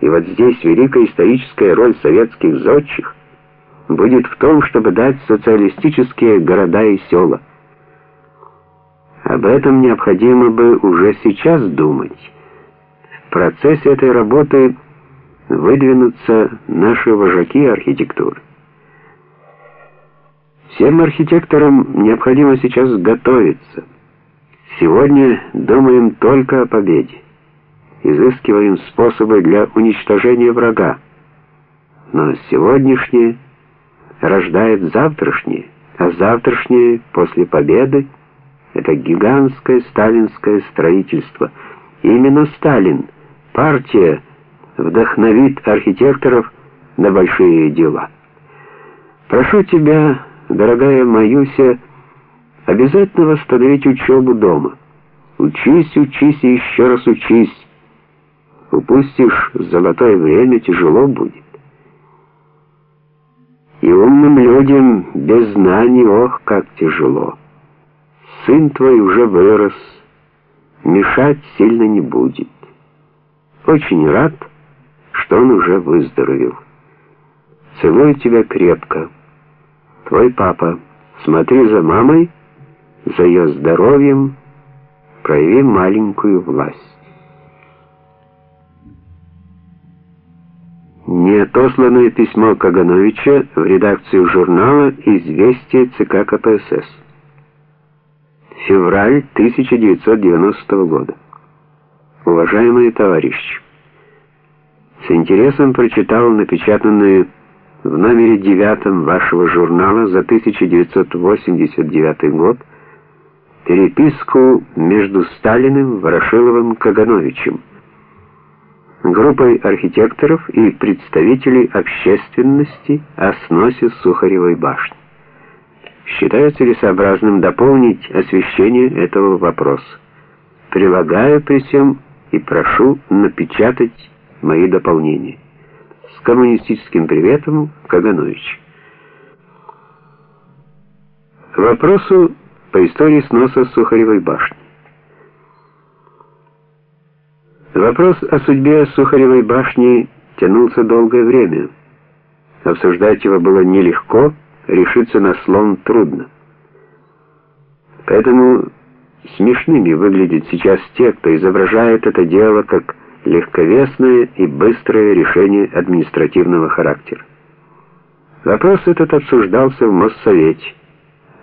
И вот здесь великая историческая роль советских зодчих будет в том, чтобы дать социалистические города и села. Об этом необходимо бы уже сейчас думать. В процессе этой работы выдвинутся наши вожаки архитектуры. Всем архитекторам необходимо сейчас готовиться. Сегодня думаем только о победе. Изыскиваем способы для уничтожения врага. Но сегодняшнее рождает завтрашнее, а завтрашнее после победы это гигантское сталинское строительство. именно Сталин, партия, вдохновит архитекторов на большие дела. Прошу тебя, дорогая Маюся, обязательно восстановить учебу дома. Учись, учись и еще раз учись. Упустишь золотое время, тяжело будет. И умным людям без знаний, ох, как тяжело. Сын твой уже вырос, мешать сильно не будет. Очень рад, что он уже выздоровел. Целую тебя крепко. Твой папа. Смотри за мамой, за ее здоровьем, прояви маленькую власть. Неотосланное письмо Кагановича в редакцию журнала «Известия ЦК КПСС». Февраль 1990 года. Уважаемые товарищи, с интересом прочитал напечатанную в номере девятом вашего журнала за 1989 год переписку между Сталиным, Ворошиловым, Кагановичем, группой архитекторов и представителей общественности о сносе Сухаревой башни. Считаю целесообразным дополнить освещение этого вопроса. Прилагаю при всем и прошу напечатать мои дополнения. С коммунистическим приветом, Каганович. Вопросу по истории сноса Сухаревой башни. Вопрос о судьбе Сухаревой башни тянулся долгое время. Обсуждать его было нелегко, решиться на слон трудно. Поэтому смешными выглядят сейчас те, кто изображает это дело как легковесное и быстрое решение административного характера. Вопрос этот обсуждался в Моссовете,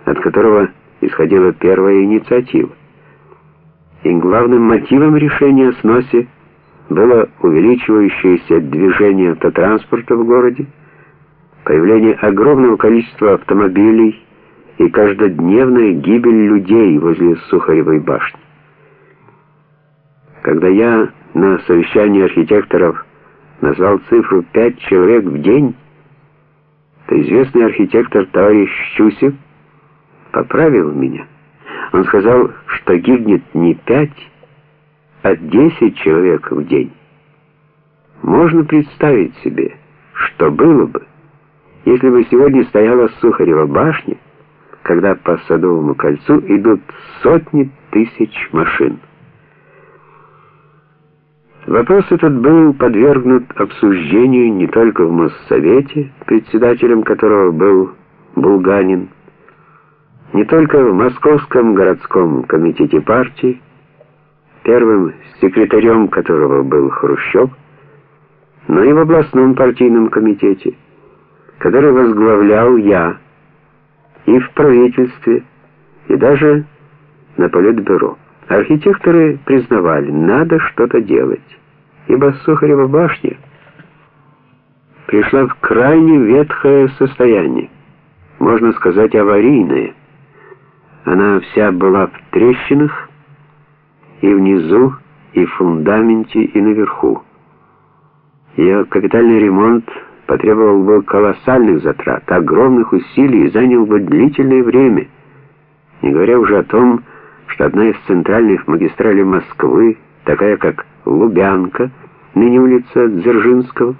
от которого исходила первая инициатива. И главным мотивом решения о сносе было увеличивающееся движение автотранспорта в городе, появление огромного количества автомобилей и каждодневная гибель людей возле Сухаревой башни. Когда я на совещании архитекторов назвал цифру пять человек в день, то известный архитектор товарищ Щусев поправил меня. Он сказал, что гибнет не пять, а десять человек в день. Можно представить себе, что было бы, если бы сегодня стояла Сухарева башня, когда по Садовому кольцу идут сотни тысяч машин. Вопрос этот был подвергнут обсуждению не только в Моссовете, председателем которого был Булганин, не только в Московском городском комитете партии, первым секретарем которого был Хрущев, но и в областном партийном комитете, который возглавлял я, и в правительстве, и даже на политбюро. Архитекторы признавали, надо что-то делать, ибо Сухарева башня пришла в крайне ветхое состояние, можно сказать, аварийное. Она вся была в трещинах, и внизу, и в фундаменте, и наверху. Ее капитальный ремонт потребовал бы колоссальных затрат, огромных усилий и занял бы длительное время, не говоря уже о том, что одна из центральных магистралей Москвы, такая как Лубянка, ныне улица Дзержинского,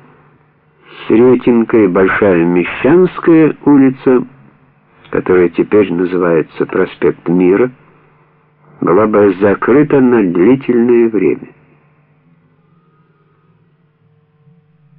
Сретенка и Большая Мещанская улица, которая теперь называется проспект Мира, была бы закрыта на длительное время.